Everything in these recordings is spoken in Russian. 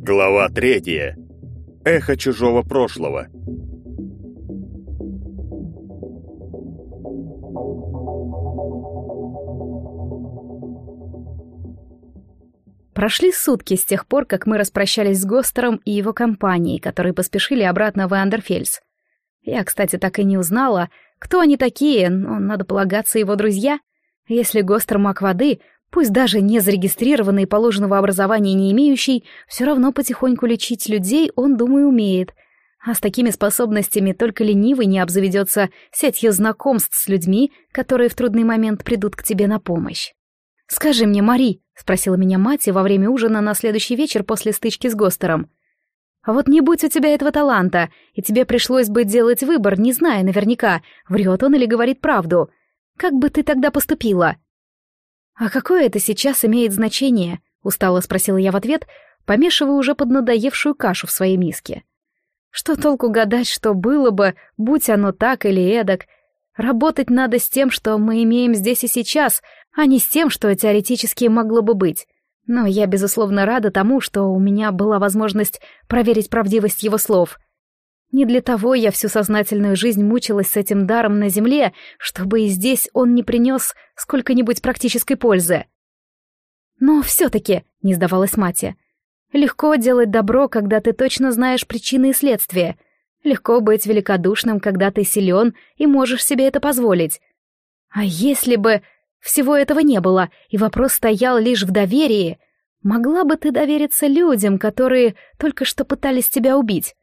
Глава третья. Эхо чужого прошлого. Прошли сутки с тех пор, как мы распрощались с Гостером и его компанией, которые поспешили обратно в Андерфельс. Я, кстати, так и не узнала, кто они такие, но, надо полагаться, его друзья. Если Гостер маг воды, пусть даже не зарегистрированный и положенного образования не имеющий, все равно потихоньку лечить людей он, думаю, умеет. А с такими способностями только ленивый не обзаведется сетью знакомств с людьми, которые в трудный момент придут к тебе на помощь. «Скажи мне, Мари», — спросила меня мать во время ужина на следующий вечер после стычки с Гостером. «А вот не будь у тебя этого таланта, и тебе пришлось бы делать выбор, не зная наверняка, врет он или говорит правду. Как бы ты тогда поступила?» «А какое это сейчас имеет значение?» — устало спросила я в ответ, помешивая уже поднадоевшую кашу в своей миске. «Что толку гадать, что было бы, будь оно так или эдак? Работать надо с тем, что мы имеем здесь и сейчас, а не с тем, что теоретически могло бы быть. Но я, безусловно, рада тому, что у меня была возможность проверить правдивость его слов. Не для того я всю сознательную жизнь мучилась с этим даром на земле, чтобы и здесь он не принес сколько-нибудь практической пользы. Но все-таки, не сдавалась мать, легко делать добро, когда ты точно знаешь причины и следствия. Легко быть великодушным, когда ты силен и можешь себе это позволить. А если бы всего этого не было, и вопрос стоял лишь в доверии. Могла бы ты довериться людям, которые только что пытались тебя убить?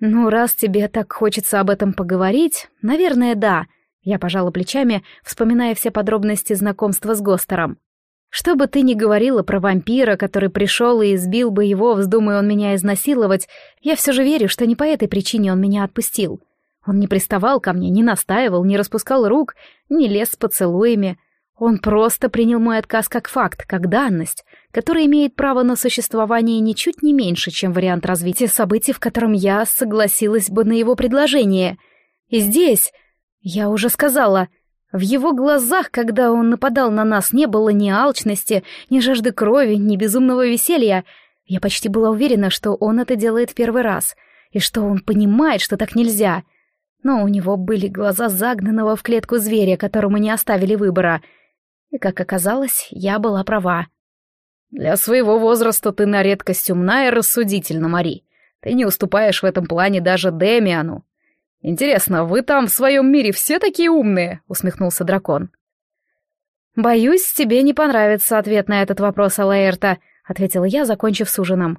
Ну, раз тебе так хочется об этом поговорить, наверное, да. Я пожала плечами, вспоминая все подробности знакомства с Гостером. Что бы ты ни говорила про вампира, который пришел и избил бы его, вздумая он меня изнасиловать, я все же верю, что не по этой причине он меня отпустил. Он не приставал ко мне, не настаивал, не распускал рук, не лез с поцелуями. Он просто принял мой отказ как факт, как данность, который имеет право на существование ничуть не меньше, чем вариант развития событий, в котором я согласилась бы на его предложение. И здесь, я уже сказала, в его глазах, когда он нападал на нас, не было ни алчности, ни жажды крови, ни безумного веселья. Я почти была уверена, что он это делает в первый раз, и что он понимает, что так нельзя — но у него были глаза загнанного в клетку зверя, которому не оставили выбора. И, как оказалось, я была права. «Для своего возраста ты на редкость умна и рассудительна, Мари. Ты не уступаешь в этом плане даже Демиану. Интересно, вы там в своем мире все такие умные?» — усмехнулся дракон. «Боюсь, тебе не понравится ответ на этот вопрос, Алаэрта», — ответила я, закончив с ужином.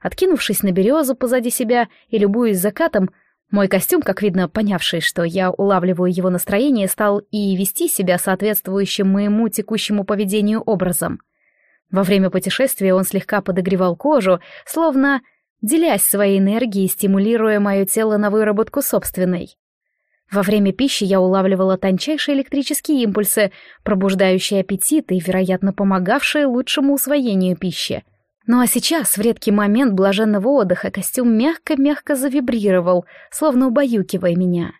Откинувшись на березу позади себя и любуясь закатом, мой костюм, как видно, понявший, что я улавливаю его настроение, стал и вести себя соответствующим моему текущему поведению образом. Во время путешествия он слегка подогревал кожу, словно делясь своей энергией, стимулируя мое тело на выработку собственной. Во время пищи я улавливала тончайшие электрические импульсы, пробуждающие аппетит и, вероятно, помогавшие лучшему усвоению пищи — ну а сейчас, в редкий момент блаженного отдыха, костюм мягко-мягко завибрировал, словно убаюкивая меня.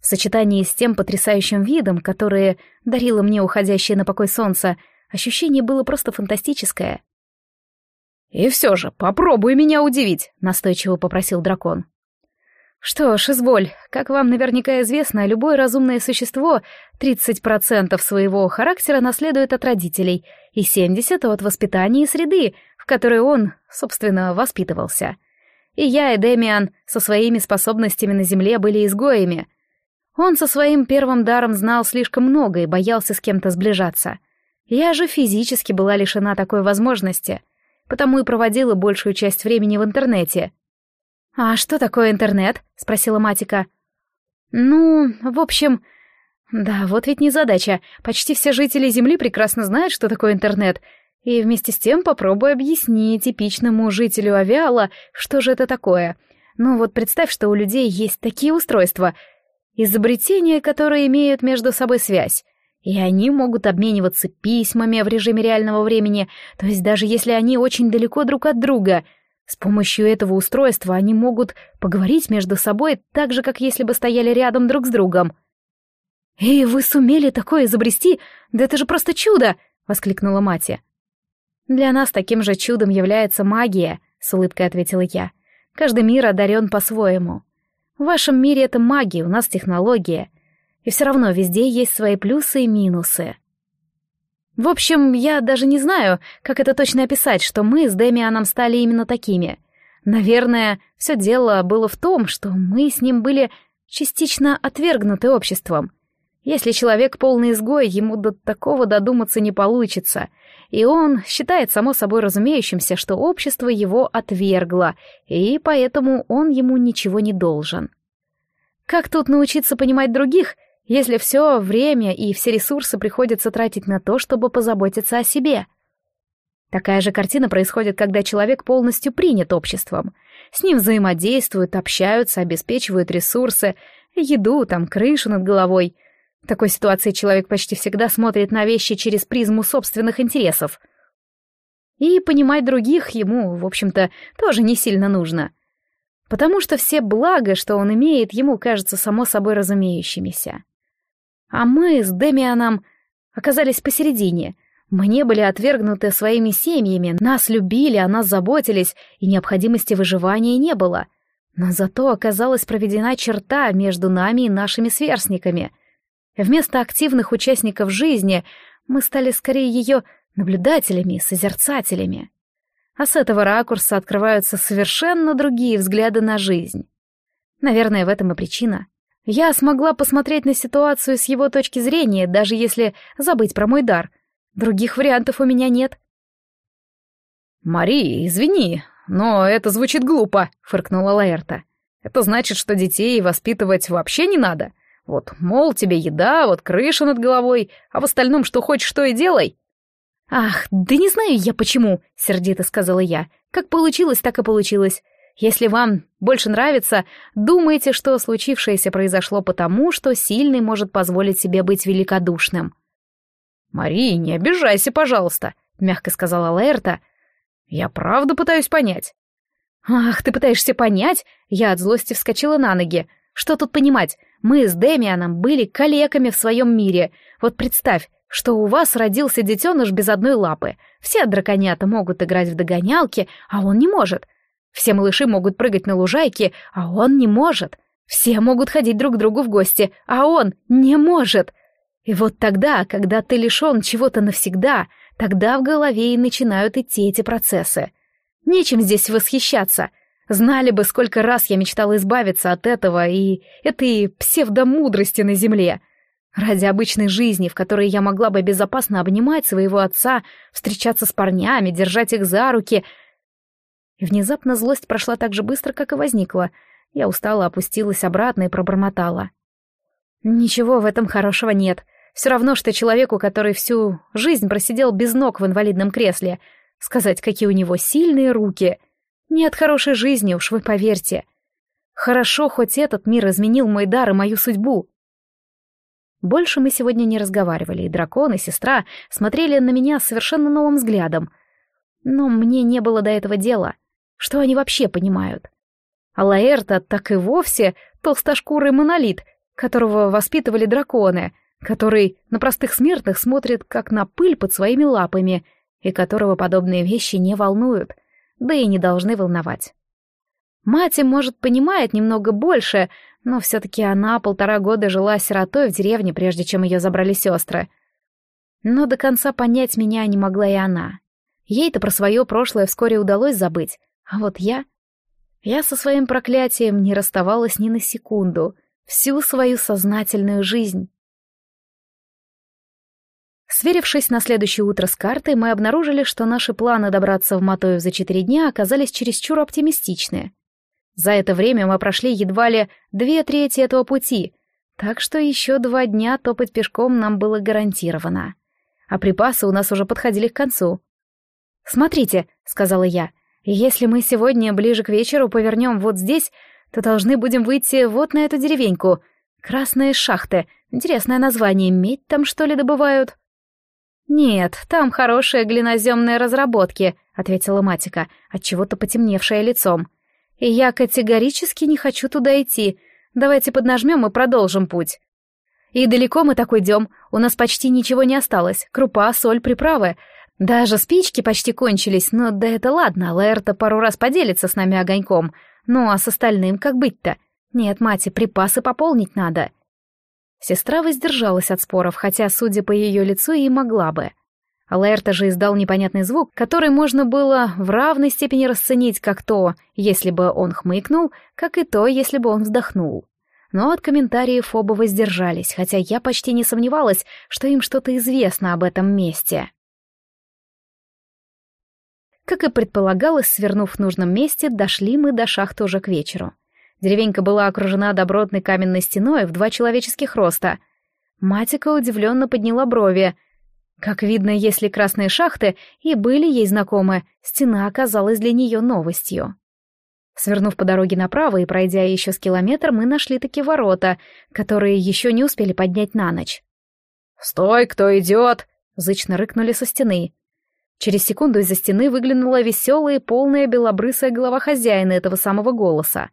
В сочетании с тем потрясающим видом, которое дарило мне уходящее на покой солнце, ощущение было просто фантастическое. «И все же, попробуй меня удивить», — настойчиво попросил дракон. Что ж, изволь, как вам наверняка известно, любое разумное существо 30% своего характера наследует от родителей и 70% от воспитания и среды, в которой он, собственно, воспитывался. И я, и Демиан со своими способностями на Земле были изгоями. Он со своим первым даром знал слишком много и боялся с кем-то сближаться. Я же физически была лишена такой возможности, потому и проводила большую часть времени в интернете — «А что такое интернет?» — спросила Матика. «Ну, в общем...» «Да, вот ведь не задача. Почти все жители Земли прекрасно знают, что такое интернет. И вместе с тем попробуй объясни типичному жителю Авиала, что же это такое. Ну вот представь, что у людей есть такие устройства, изобретения, которые имеют между собой связь. И они могут обмениваться письмами в режиме реального времени, то есть даже если они очень далеко друг от друга — с помощью этого устройства они могут поговорить между собой так же, как если бы стояли рядом друг с другом. «Эй, вы сумели такое изобрести? Да это же просто чудо!» — воскликнула мать. «Для нас таким же чудом является магия», — с улыбкой ответила я. «Каждый мир одарен по-своему. В вашем мире это магия, у нас технология. И все равно везде есть свои плюсы и минусы». В общем, я даже не знаю, как это точно описать, что мы с Демианом стали именно такими. Наверное, все дело было в том, что мы с ним были частично отвергнуты обществом. Если человек полный изгой, ему до такого додуматься не получится, и он считает само собой разумеющимся, что общество его отвергло, и поэтому он ему ничего не должен. Как тут научиться понимать других, если все время и все ресурсы приходится тратить на то, чтобы позаботиться о себе? Такая же картина происходит, когда человек полностью принят обществом. С ним взаимодействуют, общаются, обеспечивают ресурсы, еду, там, крышу над головой. В такой ситуации человек почти всегда смотрит на вещи через призму собственных интересов. И понимать других ему, в общем-то, тоже не сильно нужно. Потому что все блага, что он имеет, ему кажутся само собой разумеющимися. А мы с Демианом оказались посередине. Мы не были отвергнуты своими семьями, нас любили, о нас заботились, и необходимости выживания не было. Но зато оказалась проведена черта между нами и нашими сверстниками. Вместо активных участников жизни мы стали скорее ее наблюдателями, созерцателями. А с этого ракурса открываются совершенно другие взгляды на жизнь. Наверное, в этом и причина. Я смогла посмотреть на ситуацию с его точки зрения, даже если забыть про мой дар. Других вариантов у меня нет. «Мари, извини, но это звучит глупо», — фыркнула Лаэрта. «Это значит, что детей воспитывать вообще не надо. Вот, мол, тебе еда, вот крыша над головой, а в остальном что хочешь, что и делай». «Ах, да не знаю я почему», — сердито сказала я. «Как получилось, так и получилось. Если вам больше нравится, думайте, что случившееся произошло потому, что сильный может позволить себе быть великодушным. «Мари, не обижайся, пожалуйста», — мягко сказала Лаэрта. «Я правда пытаюсь понять». «Ах, ты пытаешься понять?» Я от злости вскочила на ноги. «Что тут понимать? Мы с Демианом были калеками в своем мире. Вот представь, что у вас родился детеныш без одной лапы. Все драконята могут играть в догонялки, а он не может. Все малыши могут прыгать на лужайке, а он не может. Все могут ходить друг к другу в гости, а он не может. И вот тогда, когда ты лишен чего-то навсегда, тогда в голове и начинают идти эти процессы. Нечем здесь восхищаться. Знали бы, сколько раз я мечтала избавиться от этого и этой псевдомудрости на земле. Ради обычной жизни, в которой я могла бы безопасно обнимать своего отца, встречаться с парнями, держать их за руки — внезапно злость прошла так же быстро, как и возникла. Я устала, опустилась обратно и пробормотала. Ничего в этом хорошего нет. Все равно, что человеку, который всю жизнь просидел без ног в инвалидном кресле, сказать, какие у него сильные руки. Не от хорошей жизни, уж вы поверьте. Хорошо, хоть этот мир изменил мой дар и мою судьбу. Больше мы сегодня не разговаривали, и дракон, и сестра смотрели на меня совершенно новым взглядом. Но мне не было до этого дела. Что они вообще понимают? А Лаэрта так и вовсе толстошкурый монолит, которого воспитывали драконы, который на простых смертных смотрит как на пыль под своими лапами, и которого подобные вещи не волнуют, да и не должны волновать. Мать, может, понимает немного больше, но все-таки она полтора года жила сиротой в деревне, прежде чем ее забрали сестры. Но до конца понять меня не могла и она. Ей-то про свое прошлое вскоре удалось забыть, а вот я... Я со своим проклятием не расставалась ни на секунду, всю свою сознательную жизнь. Сверившись на следующее утро с картой, мы обнаружили, что наши планы добраться в Матоев за четыре дня оказались чересчур оптимистичны. За это время мы прошли едва ли две трети этого пути, так что еще два дня топать пешком нам было гарантировано. А припасы у нас уже подходили к концу. «Смотрите», — сказала я, — если мы сегодня ближе к вечеру повернем вот здесь, то должны будем выйти вот на эту деревеньку. Красные шахты. Интересное название. Медь там, что ли, добывают?» «Нет, там хорошие глиноземные разработки», — ответила Матика, отчего-то потемневшая лицом. «И я категорически не хочу туда идти. Давайте поднажмем и продолжим путь». И далеко мы так уйдем, у нас почти ничего не осталось, крупа, соль, приправы. Даже спички почти кончились, но да это ладно, Лаэрта пару раз поделится с нами огоньком. Ну а с остальным как быть-то? Нет, мать, припасы пополнить надо. Сестра воздержалась от споров, хотя, судя по ее лицу, и могла бы. Лаэрта же издал непонятный звук, который можно было в равной степени расценить как то, если бы он хмыкнул, как и то, если бы он вздохнул. Но от комментариев оба воздержались, хотя я почти не сомневалась, что им что-то известно об этом месте. Как и предполагалось, свернув в нужном месте, дошли мы до шахты уже к вечеру. Деревенька была окружена добротной каменной стеной в два человеческих роста. Матика удивленно подняла брови. Как видно, если красные шахты и были ей знакомы, стена оказалась для нее новостью. Свернув по дороге направо и пройдя еще с километр, мы нашли такие ворота, которые еще не успели поднять на ночь. «Стой, кто идет!» — зычно рыкнули со стены. Через секунду из-за стены выглянула веселая и полная белобрысая голова хозяина этого самого голоса.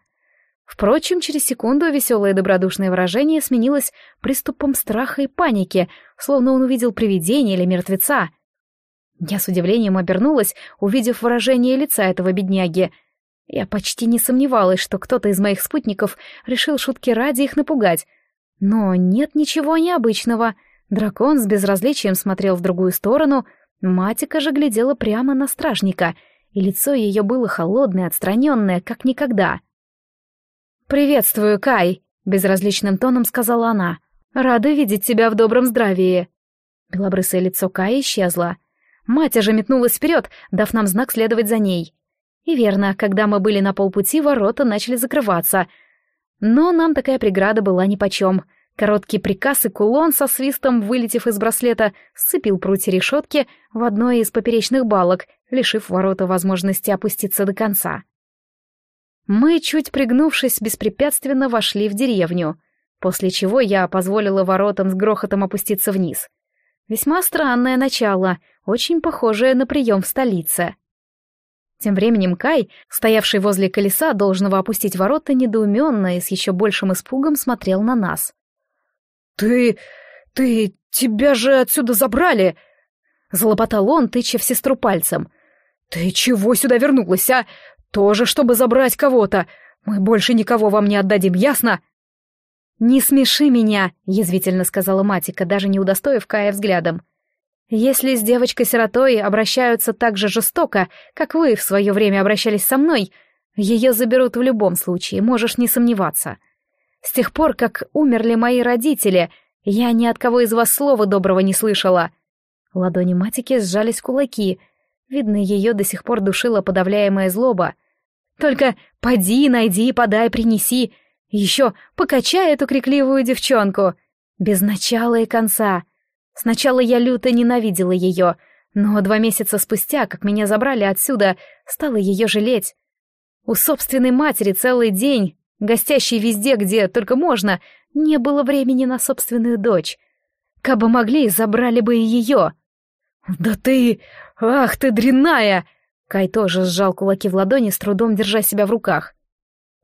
Впрочем, через секунду веселое добродушное выражение сменилось приступом страха и паники, словно он увидел привидение или мертвеца. Я с удивлением обернулась, увидев выражение лица этого бедняги. Я почти не сомневалась, что кто-то из моих спутников решил шутки ради их напугать. Но нет ничего необычного. Дракон с безразличием смотрел в другую сторону — Матика же глядела прямо на стражника, и лицо ее было холодное, отстраненное, как никогда. «Приветствую, Кай», — безразличным тоном сказала она. «Рада видеть тебя в добром здравии». Белобрысое лицо Кая исчезло. Матя же метнулась вперед, дав нам знак следовать за ней. И верно, когда мы были на полпути, ворота начали закрываться. Но нам такая преграда была нипочем — Короткий приказ и кулон со свистом, вылетев из браслета, сцепил прутья решетки в одной из поперечных балок, лишив ворота возможности опуститься до конца. Мы, чуть пригнувшись, беспрепятственно вошли в деревню, после чего я позволила воротам с грохотом опуститься вниз. Весьма странное начало, очень похожее на прием в столице. Тем временем Кай, стоявший возле колеса, должного опустить ворота, недоуменно и с еще большим испугом смотрел на нас. «Ты... ты... тебя же отсюда забрали!» Залопотал он, тыча в сестру пальцем. «Ты чего сюда вернулась, а? Тоже, чтобы забрать кого-то. Мы больше никого вам не отдадим, ясно?» «Не смеши меня», — язвительно сказала Матика, даже не удостоив Кая взглядом. «Если с девочкой-сиротой обращаются так же жестоко, как вы в свое время обращались со мной, ее заберут в любом случае, можешь не сомневаться. С тех пор, как умерли мои родители, я ни от кого из вас слова доброго не слышала. Ладони матики сжались кулаки. Видно, ее до сих пор душила подавляемая злоба. Только поди, найди, подай, принеси. Еще покачай эту крикливую девчонку. Без начала и конца. Сначала я люто ненавидела ее, но два месяца спустя, как меня забрали отсюда, стала ее жалеть. У собственной матери целый день гостящей везде, где только можно, не было времени на собственную дочь. Кабы могли, забрали бы и ее. «Да ты... Ах ты дрянная!» Кай тоже сжал кулаки в ладони, с трудом держа себя в руках.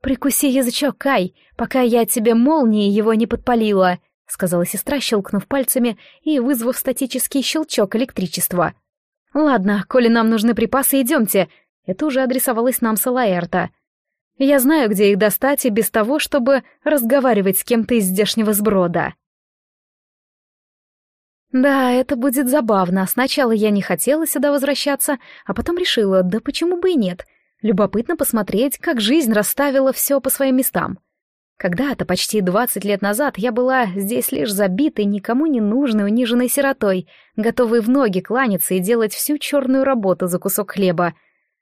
«Прикуси язычок, Кай, пока я тебе молнией его не подпалила», — сказала сестра, щелкнув пальцами и вызвав статический щелчок электричества. «Ладно, коли нам нужны припасы, идемте». Это уже адресовалось нам Салаэрта. Я знаю, где их достать, и без того, чтобы разговаривать с кем-то из здешнего сброда. Да, это будет забавно. Сначала я не хотела сюда возвращаться, а потом решила, да почему бы и нет. Любопытно посмотреть, как жизнь расставила все по своим местам. Когда-то, почти двадцать лет назад, я была здесь лишь забитой, никому не нужной, униженной сиротой, готовой в ноги кланяться и делать всю черную работу за кусок хлеба.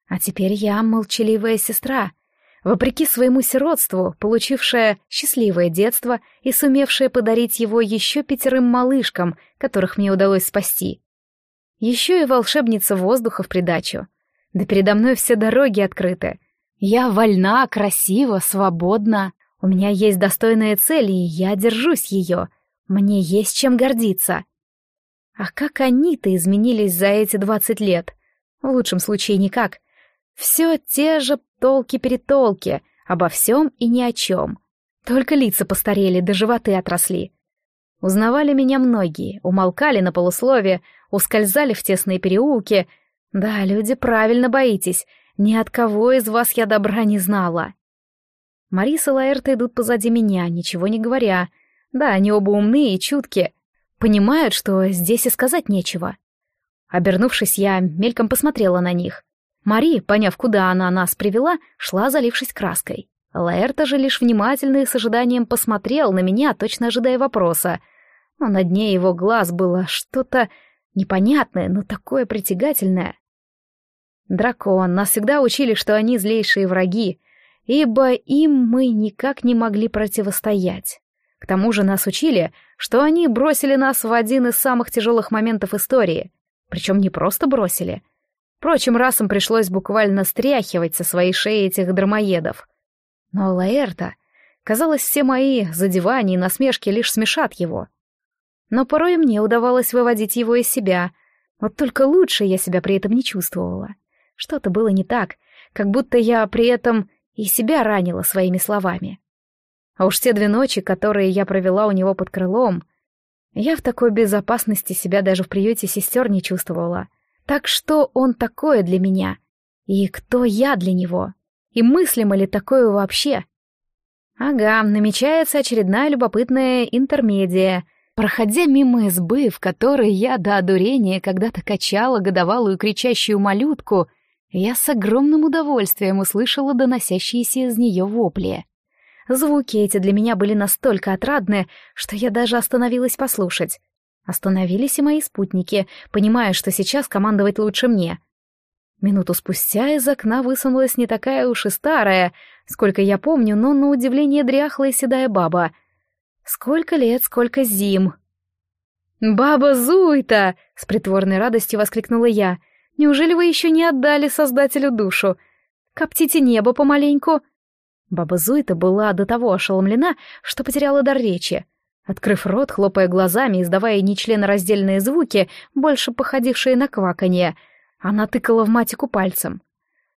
А теперь я молчаливая сестра — вопреки своему сиротству, получившая счастливое детство и сумевшая подарить его еще пятерым малышкам, которых мне удалось спасти. Еще и волшебница воздуха в придачу. Да передо мной все дороги открыты. Я вольна, красива, свободна. У меня есть достойная цель, и я держусь ее. Мне есть чем гордиться. А как они-то изменились за эти двадцать лет? В лучшем случае никак. Все те же толки-перетолки, обо всем и ни о чем. Только лица постарели, да животы отросли. Узнавали меня многие, умолкали на полуслове, ускользали в тесные переулки. Да, люди, правильно боитесь, ни от кого из вас я добра не знала. Мариса и Лаэрта идут позади меня, ничего не говоря. Да, они оба умные и чутки. Понимают, что здесь и сказать нечего. Обернувшись, я мельком посмотрела на них. Мари, поняв, куда она нас привела, шла, залившись краской. Лаэрта же лишь внимательно и с ожиданием посмотрел на меня, точно ожидая вопроса — но на дне его глаз было что-то непонятное, но такое притягательное. Дракон, нас всегда учили, что они злейшие враги, ибо им мы никак не могли противостоять. К тому же нас учили, что они бросили нас в один из самых тяжелых моментов истории. Причем не просто бросили. Впрочем, расам пришлось буквально стряхивать со своей шеи этих драмоедов. Но Лаэрта, казалось, все мои задевания и насмешки лишь смешат его но порой мне удавалось выводить его из себя. Вот только лучше я себя при этом не чувствовала. Что-то было не так, как будто я при этом и себя ранила своими словами. А уж те две ночи, которые я провела у него под крылом, я в такой безопасности себя даже в приюте сестер не чувствовала. Так что он такое для меня? И кто я для него? И мыслимо ли такое вообще? Ага, намечается очередная любопытная интермедия, Проходя мимо избы, в которой я до одурения когда-то качала годовалую кричащую малютку, я с огромным удовольствием услышала доносящиеся из нее вопли. Звуки эти для меня были настолько отрадны, что я даже остановилась послушать. Остановились и мои спутники, понимая, что сейчас командовать лучше мне. Минуту спустя из окна высунулась не такая уж и старая, сколько я помню, но на удивление дряхлая седая баба — Сколько лет, сколько зим. «Баба Зуйта!» — с притворной радостью воскликнула я. «Неужели вы еще не отдали Создателю душу? Коптите небо помаленьку!» Баба Зуйта была до того ошеломлена, что потеряла дар речи. Открыв рот, хлопая глазами, издавая нечленораздельные звуки, больше походившие на кваканье, она тыкала в матику пальцем.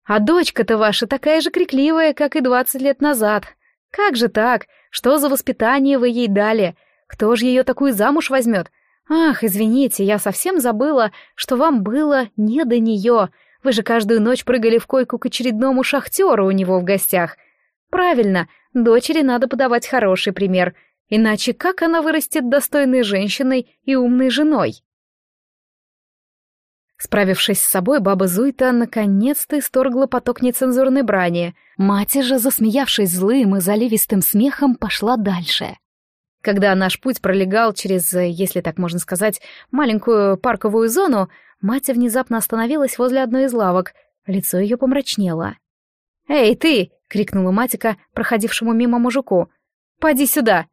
«А дочка-то ваша такая же крикливая, как и двадцать лет назад. Как же так? Что за воспитание вы ей дали? Кто же ее такую замуж возьмет? Ах, извините, я совсем забыла, что вам было не до нее. Вы же каждую ночь прыгали в койку к очередному шахтеру у него в гостях. Правильно, дочери надо подавать хороший пример, иначе как она вырастет достойной женщиной и умной женой? Справившись с собой, баба Зуйта наконец-то исторгла поток нецензурной брани. Мать же, засмеявшись злым и заливистым смехом, пошла дальше. Когда наш путь пролегал через, если так можно сказать, маленькую парковую зону, мать внезапно остановилась возле одной из лавок. Лицо ее помрачнело. «Эй, ты!» — крикнула матика, проходившему мимо мужику. «Поди сюда!»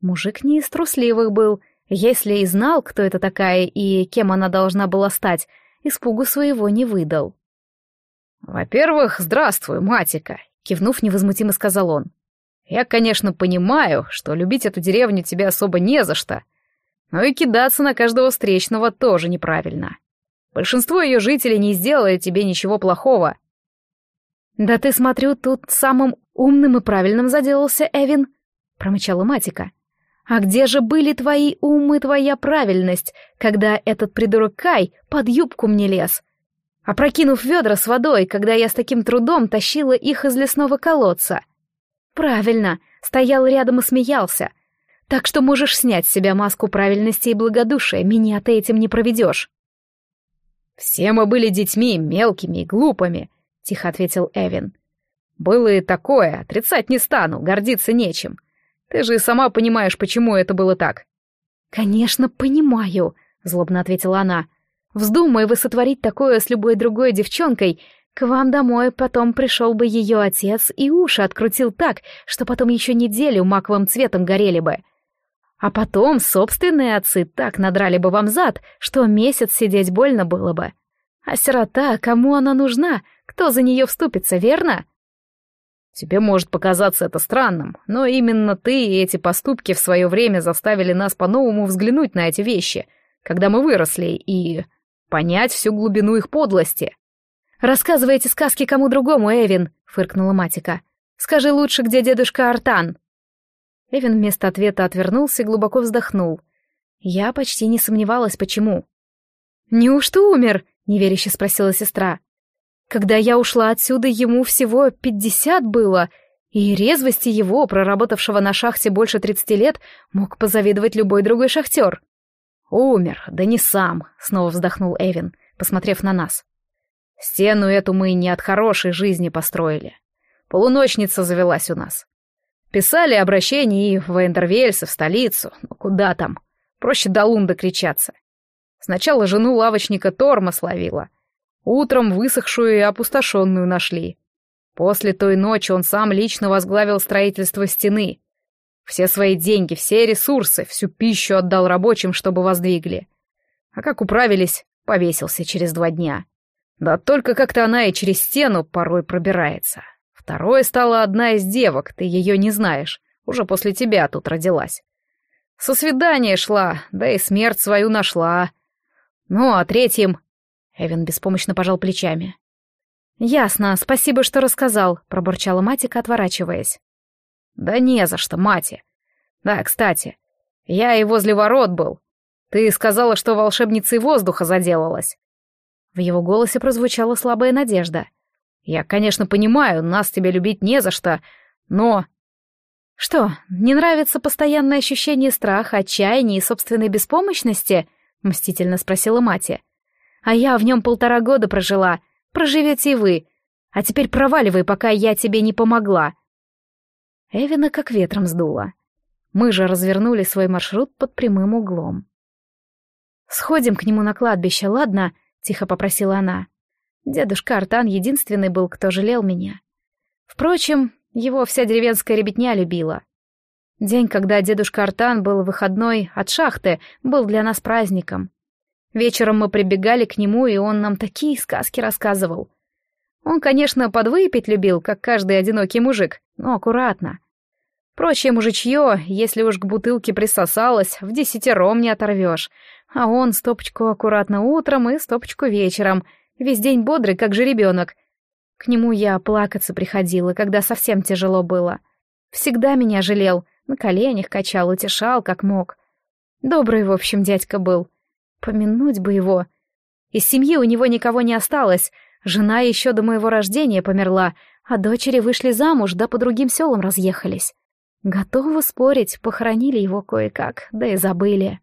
Мужик не из трусливых был. Если и знал, кто это такая и кем она должна была стать, испугу своего не выдал. «Во-первых, здравствуй, матика», — кивнув невозмутимо сказал он. «Я, конечно, понимаю, что любить эту деревню тебе особо не за что, но и кидаться на каждого встречного тоже неправильно. Большинство ее жителей не сделали тебе ничего плохого». «Да ты, смотрю, тут самым умным и правильным заделался Эвин», — промычала Матика. А где же были твои ум и твоя правильность, когда этот придурок Кай под юбку мне лез? Опрокинув ведра с водой, когда я с таким трудом тащила их из лесного колодца. Правильно, стоял рядом и смеялся. Так что можешь снять с себя маску правильности и благодушия, меня ты этим не проведешь. «Все мы были детьми, мелкими и глупыми», — тихо ответил Эвин. «Было и такое, отрицать не стану, гордиться нечем. Ты же и сама понимаешь, почему это было так». «Конечно, понимаю», — злобно ответила она. «Вздумай вы сотворить такое с любой другой девчонкой, к вам домой потом пришел бы ее отец и уши открутил так, что потом еще неделю маковым цветом горели бы. А потом собственные отцы так надрали бы вам зад, что месяц сидеть больно было бы. А сирота, кому она нужна? Кто за нее вступится, верно?» Тебе может показаться это странным, но именно ты и эти поступки в свое время заставили нас по-новому взглянуть на эти вещи, когда мы выросли, и понять всю глубину их подлости. «Рассказывайте сказки кому другому, Эвин», — фыркнула Матика. «Скажи лучше, где дедушка Артан». Эвин вместо ответа отвернулся и глубоко вздохнул. Я почти не сомневалась, почему. «Неужто умер?» — неверяще спросила сестра. «Когда я ушла отсюда, ему всего пятьдесят было, и резвости его, проработавшего на шахте больше тридцати лет, мог позавидовать любой другой шахтер». «Умер, да не сам», — снова вздохнул Эвин, посмотрев на нас. «Стену эту мы не от хорошей жизни построили. Полуночница завелась у нас. Писали обращение и в Эндервельс, в столицу. Ну куда там? Проще до Лунда кричаться. Сначала жену лавочника Торма словила. Утром высохшую и опустошенную нашли. После той ночи он сам лично возглавил строительство стены. Все свои деньги, все ресурсы, всю пищу отдал рабочим, чтобы воздвигли. А как управились, повесился через два дня. Да только как-то она и через стену порой пробирается. Второй стала одна из девок, ты ее не знаешь, уже после тебя тут родилась. Со свидания шла, да и смерть свою нашла. Ну, а третьим... Эвен беспомощно пожал плечами. «Ясно, спасибо, что рассказал», — пробурчала Матика, отворачиваясь. «Да не за что, Мати. Да, кстати, я и возле ворот был. Ты сказала, что волшебницей воздуха заделалась». В его голосе прозвучала слабая надежда — я, конечно, понимаю, нас тебе любить не за что, но... Что, не нравится постоянное ощущение страха, отчаяния и собственной беспомощности? Мстительно спросила мать. А я в нем полтора года прожила. Проживете и вы. А теперь проваливай, пока я тебе не помогла. Эвина как ветром сдула. Мы же развернули свой маршрут под прямым углом. «Сходим к нему на кладбище, ладно?» — тихо попросила она. Дедушка Артан единственный был, кто жалел меня. Впрочем, его вся деревенская ребятня любила. День, когда дедушка Артан был выходной от шахты, был для нас праздником. Вечером мы прибегали к нему, и он нам такие сказки рассказывал. Он, конечно, подвыпить любил, как каждый одинокий мужик, но аккуратно. Прочее мужичье, если уж к бутылке присосалось, в десятером не оторвешь, а он стопочку аккуратно утром и стопочку вечером — Весь день бодрый, как же ребенок. К нему я плакаться приходила, когда совсем тяжело было. Всегда меня жалел, на коленях качал, утешал, как мог. Добрый, в общем, дядька был. Помянуть бы его. Из семьи у него никого не осталось. Жена еще до моего рождения померла, а дочери вышли замуж, да по другим селам разъехались. Готовы спорить, похоронили его кое-как, да и забыли.